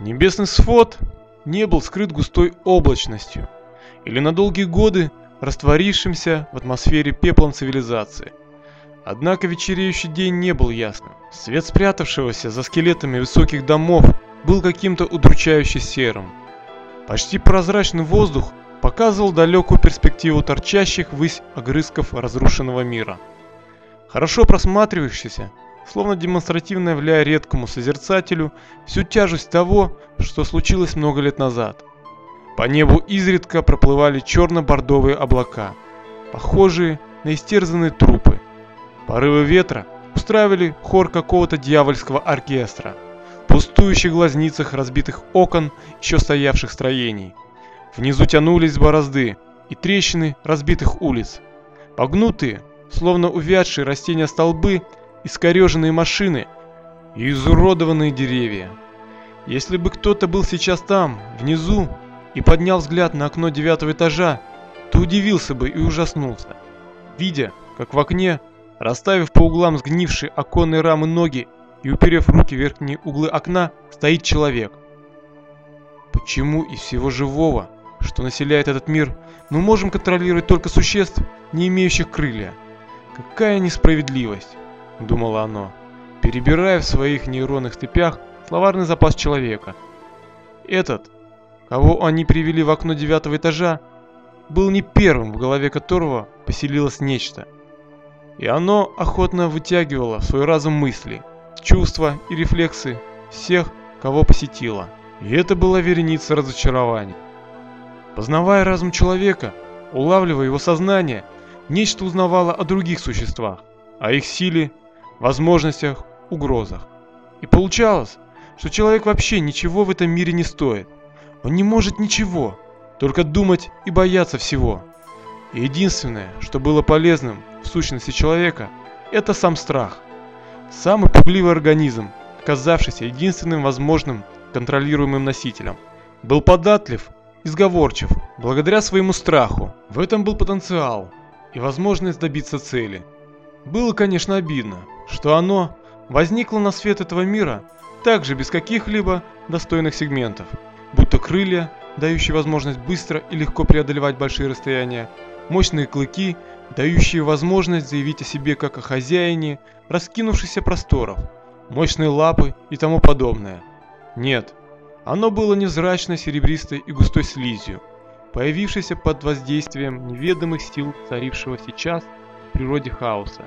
Небесный свод не был скрыт густой облачностью или на долгие годы растворившимся в атмосфере пеплом цивилизации. Однако вечереющий день не был ясным. Свет спрятавшегося за скелетами высоких домов был каким-то удручающе серым. Почти прозрачный воздух показывал далекую перспективу торчащих ввысь огрызков разрушенного мира. Хорошо просматривающийся, словно демонстративно являя редкому созерцателю всю тяжесть того, что случилось много лет назад. По небу изредка проплывали черно-бордовые облака, похожие на истерзанные трупы. Порывы ветра устраивали хор какого-то дьявольского оркестра, пустующих глазницах разбитых окон еще стоявших строений. Внизу тянулись борозды и трещины разбитых улиц. Погнутые, словно увядшие растения столбы, искореженные машины и изуродованные деревья. Если бы кто-то был сейчас там, внизу, и поднял взгляд на окно девятого этажа, то удивился бы и ужаснулся, видя, как в окне, расставив по углам сгнившие оконные рамы ноги и уперев руки в верхние углы окна, стоит человек. Почему из всего живого, что населяет этот мир, мы можем контролировать только существ, не имеющих крылья? Какая несправедливость, думало оно, перебирая в своих нейронных цепях словарный запас человека. Этот, кого они привели в окно девятого этажа, был не первым, в голове которого поселилось нечто. И оно охотно вытягивало в свой разум мысли, чувства и рефлексы всех, кого посетило. И это была вереница разочарований. Познавая разум человека, улавливая его сознание, нечто узнавало о других существах, о их силе, возможностях, угрозах. И получалось, что человек вообще ничего в этом мире не стоит. Он не может ничего, только думать и бояться всего. И единственное, что было полезным в сущности человека, это сам страх. Самый пугливый организм, оказавшийся единственным возможным контролируемым носителем, был податлив и сговорчив благодаря своему страху. В этом был потенциал и возможность добиться цели. Было, конечно, обидно, что оно возникло на свет этого мира также без каких-либо достойных сегментов – будто крылья, дающие возможность быстро и легко преодолевать большие расстояния, мощные клыки, дающие возможность заявить о себе как о хозяине раскинувшихся просторов, мощные лапы и тому подобное. Нет, оно было невзрачно серебристой и густой слизью, появившейся под воздействием неведомых сил царившего сейчас природе хаоса,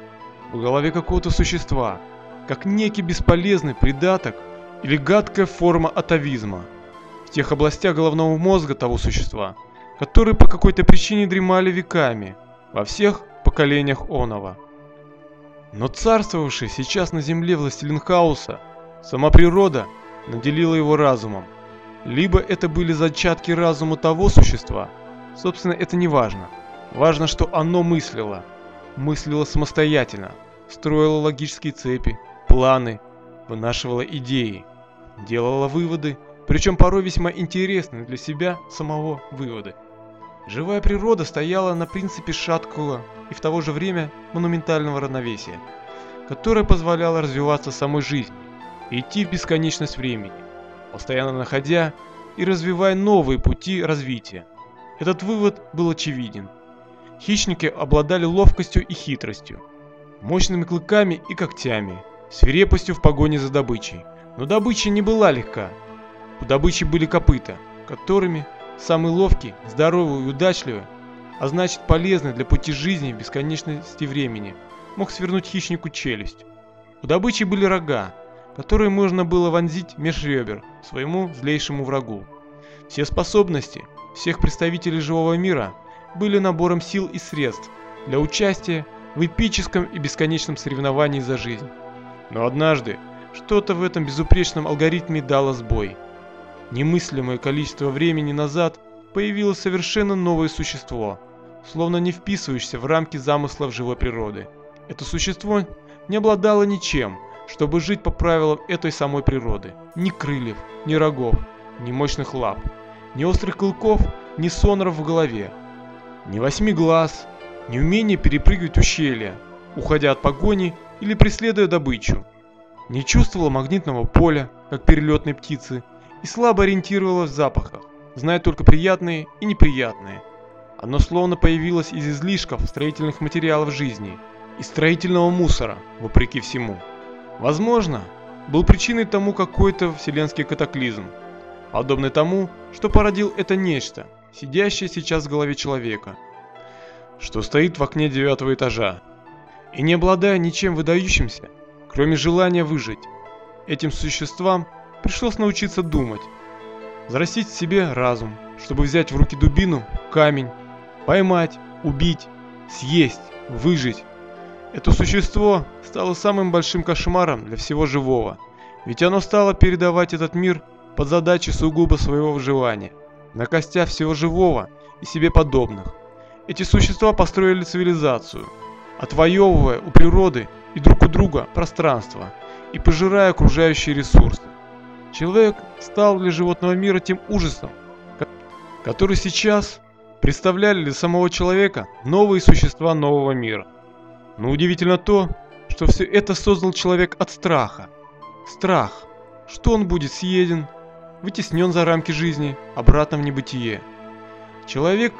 в голове какого-то существа, как некий бесполезный придаток или гадкая форма атовизма – тех областях головного мозга того существа, которые по какой-то причине дремали веками во всех поколениях Онова. Но царствовавший сейчас на земле властелин хаоса, сама природа наделила его разумом. Либо это были зачатки разума того существа, собственно это не важно. Важно, что оно мыслило, мыслило самостоятельно, строило логические цепи, планы, вынашивало идеи, делало выводы причем порой весьма интересные для себя самого выводы. Живая природа стояла на принципе шаткого и в то же время монументального равновесия, которое позволяло развиваться самой жизни и идти в бесконечность времени, постоянно находя и развивая новые пути развития. Этот вывод был очевиден. Хищники обладали ловкостью и хитростью, мощными клыками и когтями, свирепостью в погоне за добычей. Но добыча не была легка, у добычи были копыта, которыми самый ловкий, здоровый и удачливый, а значит полезный для пути жизни в бесконечности времени, мог свернуть хищнику челюсть. У добычи были рога, которые можно было вонзить меж ребер своему злейшему врагу. Все способности всех представителей живого мира были набором сил и средств для участия в эпическом и бесконечном соревновании за жизнь. Но однажды что-то в этом безупречном алгоритме дало сбой – Немыслимое количество времени назад появилось совершенно новое существо, словно не вписывающееся в рамки замыслов живой природы. Это существо не обладало ничем, чтобы жить по правилам этой самой природы. Ни крыльев, ни рогов, ни мощных лап, ни острых клыков, ни соноров в голове, ни восьми глаз, ни умения перепрыгивать ущелья, уходя от погони или преследуя добычу. Не чувствовала магнитного поля, как перелетные птицы, и слабо ориентировалось в запахах, зная только приятные и неприятные. Оно словно появилось из излишков строительных материалов жизни и строительного мусора, вопреки всему. Возможно, был причиной тому какой-то вселенский катаклизм, подобный тому, что породил это нечто, сидящее сейчас в голове человека, что стоит в окне девятого этажа, и не обладая ничем выдающимся, кроме желания выжить, этим существам пришлось научиться думать, зарастить в себе разум, чтобы взять в руки дубину, камень, поймать, убить, съесть, выжить. Это существо стало самым большим кошмаром для всего живого, ведь оно стало передавать этот мир под задачи сугубо своего выживания, на костях всего живого и себе подобных. Эти существа построили цивилизацию, отвоевывая у природы и друг у друга пространство и пожирая окружающие ресурсы. Человек стал для животного мира тем ужасом, который сейчас представляли для самого человека новые существа нового мира. Но удивительно то, что все это создал человек от страха. Страх, что он будет съеден, вытеснен за рамки жизни, обратно в небытие. Человек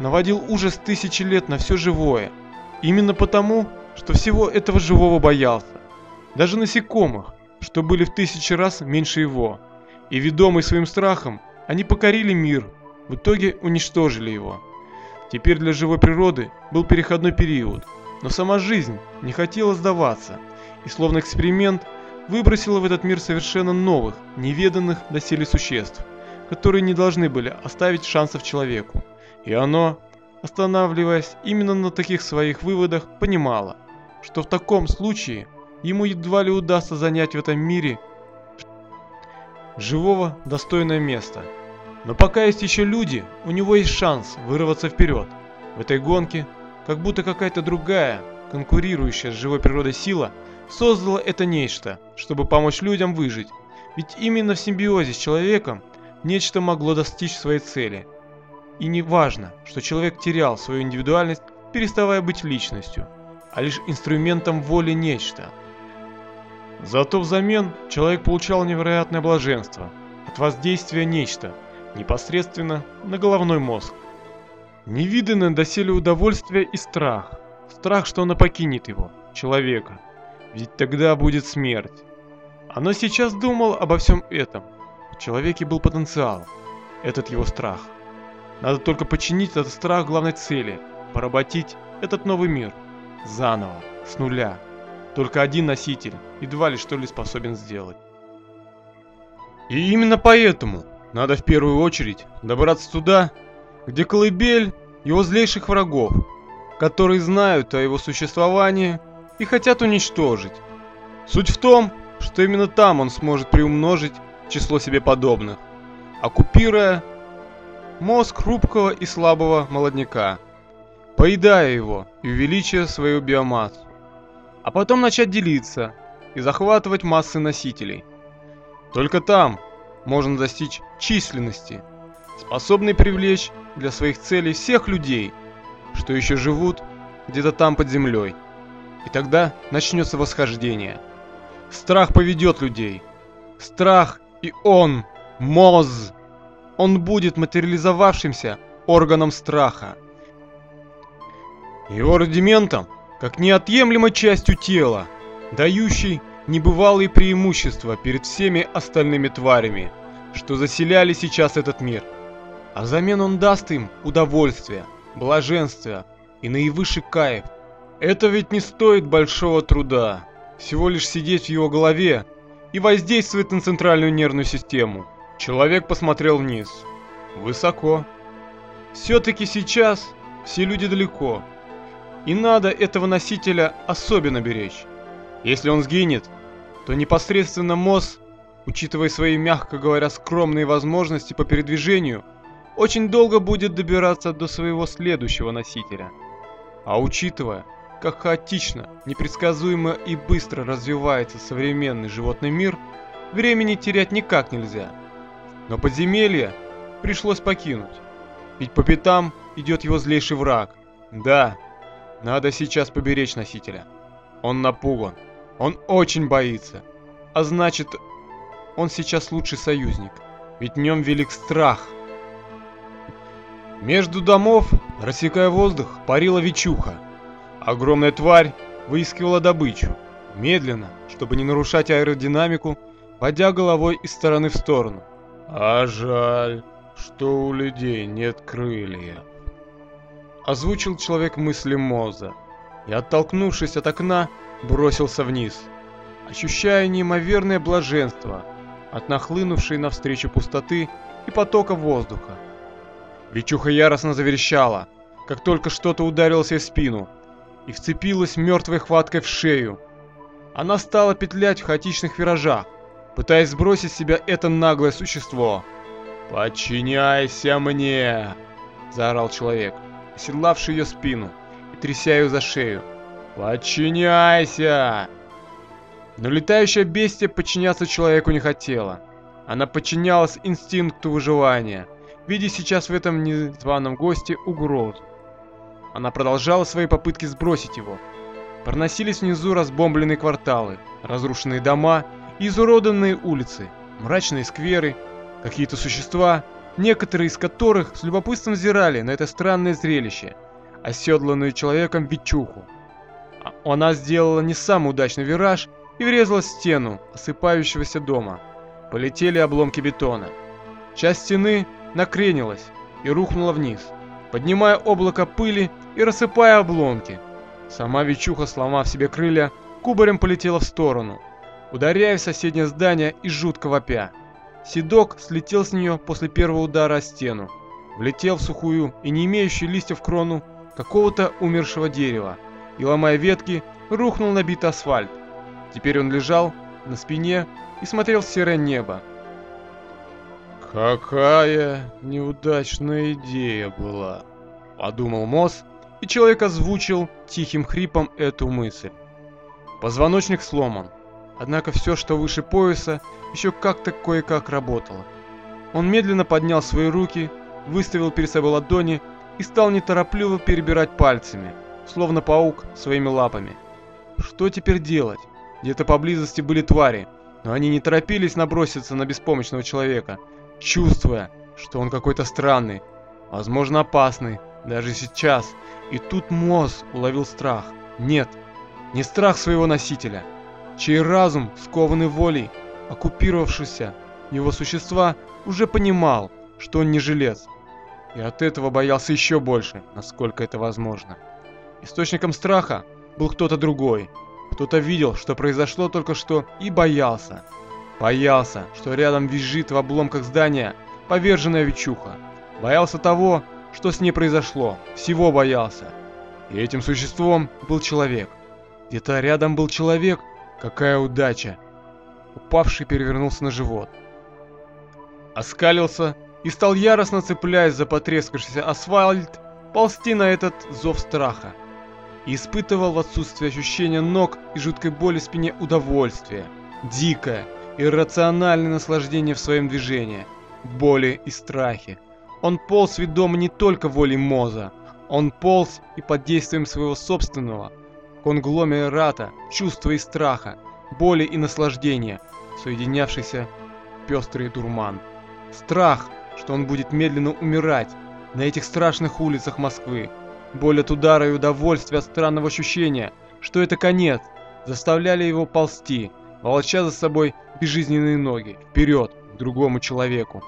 наводил ужас тысячи лет на все живое, именно потому, что всего этого живого боялся. Даже насекомых, что были в тысячи раз меньше его. И ведомый своим страхом, они покорили мир, в итоге уничтожили его. Теперь для живой природы был переходной период, но сама жизнь не хотела сдаваться, и словно эксперимент выбросила в этот мир совершенно новых, неведанных доселе существ, которые не должны были оставить шансов человеку. И оно, останавливаясь именно на таких своих выводах, понимало, что в таком случае ему едва ли удастся занять в этом мире живого достойное место. Но пока есть еще люди, у него есть шанс вырваться вперед. В этой гонке, как будто какая-то другая, конкурирующая с живой природой сила, создала это нечто, чтобы помочь людям выжить. Ведь именно в симбиозе с человеком нечто могло достичь своей цели. И не важно, что человек терял свою индивидуальность, переставая быть личностью, а лишь инструментом воли нечто – Зато взамен человек получал невероятное блаженство от воздействия нечто, непосредственно на головной мозг. Невиданное доселе удовольствие и страх. Страх, что оно покинет его, человека. Ведь тогда будет смерть. Оно сейчас думал обо всем этом. В человеке был потенциал. Этот его страх. Надо только подчинить этот страх главной цели. Поработить этот новый мир. Заново, с нуля. Только один носитель едва ли что ли способен сделать. И именно поэтому надо в первую очередь добраться туда, где колыбель его злейших врагов, которые знают о его существовании и хотят уничтожить. Суть в том, что именно там он сможет приумножить число себе подобных, оккупируя мозг хрупкого и слабого молодняка, поедая его и увеличивая свою биомассу а потом начать делиться и захватывать массы носителей. Только там можно достичь численности, способной привлечь для своих целей всех людей, что еще живут где-то там под землей. И тогда начнется восхождение. Страх поведет людей. Страх и он, Моз, он будет материализовавшимся органом страха. Его рудиментом как неотъемлемой частью тела, дающей небывалые преимущества перед всеми остальными тварями, что заселяли сейчас этот мир. А взамен он даст им удовольствие, блаженство и наивысший кайф. Это ведь не стоит большого труда, всего лишь сидеть в его голове и воздействовать на центральную нервную систему. Человек посмотрел вниз. Высоко. Все-таки сейчас все люди далеко, и надо этого носителя особенно беречь. Если он сгинет, то непосредственно МОЗ, учитывая свои, мягко говоря, скромные возможности по передвижению, очень долго будет добираться до своего следующего носителя. А учитывая, как хаотично, непредсказуемо и быстро развивается современный животный мир, времени терять никак нельзя. Но подземелье пришлось покинуть, ведь по пятам идет его злейший враг. Да, надо сейчас поберечь носителя. Он напуган. Он очень боится. А значит, он сейчас лучший союзник. ведь в нем велик страх. Между домов, рассекая воздух, парила вечуха. Огромная тварь выискивала добычу. Медленно, чтобы не нарушать аэродинамику, водя головой из стороны в сторону. «А жаль, что у людей нет крыльев», — озвучил человек мысли Моза и, оттолкнувшись от окна, бросился вниз, ощущая неимоверное блаженство от нахлынувшей навстречу пустоты и потока воздуха. Вечуха яростно заверещала, как только что-то ударилось ей в спину, и вцепилась мертвой хваткой в шею. Она стала петлять в хаотичных виражах, пытаясь сбросить с себя это наглое существо. «Подчиняйся мне!» – заорал человек, оседлавший ее спину и тряся ее за шею. «Подчиняйся!» Но летающая бестия подчиняться человеку не хотела. Она подчинялась инстинкту выживания, видя сейчас в этом незваном госте угрозу. Она продолжала свои попытки сбросить его. Проносились внизу разбомбленные кварталы, разрушенные дома и изуродованные улицы, мрачные скверы, какие-то существа, некоторые из которых с любопытством взирали на это странное зрелище, оседланную человеком Вичуху. А она сделала не самый удачный вираж и врезалась в стену осыпающегося дома. Полетели обломки бетона. Часть стены накренилась и рухнула вниз, поднимая облако пыли и рассыпая обломки. Сама Вичуха, сломав себе крылья, кубарем полетела в сторону, ударяя в соседнее здание и жутко вопя. Седок слетел с нее после первого удара о стену, влетел в сухую и не имеющую листьев крону какого-то умершего дерева и, ломая ветки, рухнул на битый асфальт. Теперь он лежал на спине и смотрел в серое небо. «Какая неудачная идея была», — подумал Мосс, и человек озвучил тихим хрипом эту мысль. Позвоночник сломан, однако все, что выше пояса, еще как-то кое-как работало. Он медленно поднял свои руки, выставил перед собой ладони и стал неторопливо перебирать пальцами, словно паук своими лапами. Что теперь делать? Где-то поблизости были твари, но они не торопились наброситься на беспомощного человека, чувствуя, что он какой-то странный, возможно опасный, даже сейчас. И тут Моз уловил страх. Нет, не страх своего носителя, чей разум, скованный волей, оккупировавшийся его существа, уже понимал, что он не жилец. И от этого боялся еще больше, насколько это возможно. Источником страха был кто-то другой, кто-то видел, что произошло только что, и боялся. Боялся, что рядом визжит в обломках здания поверженная Вичуха. Боялся того, что с ней произошло. Всего боялся. И этим существом был человек. Где-то рядом был человек. Какая удача. Упавший перевернулся на живот. Оскалился и стал яростно цепляясь за потрескавшийся асфальт, ползти на этот зов страха и испытывал в отсутствии ощущения ног и жуткой боли в спине удовольствие, дикое, иррациональное наслаждение в своем движении, боли и страхе. Он полз ведомо не только волей Моза, он полз и под действием своего собственного конгломерата чувства и страха, боли и наслаждения, соединявшийся пестрый дурман. Страх, что он будет медленно умирать на этих страшных улицах Москвы, Боль от удара и удовольствие от странного ощущения, что это конец, заставляли его ползти, волоча за собой безжизненные ноги, вперед, к другому человеку.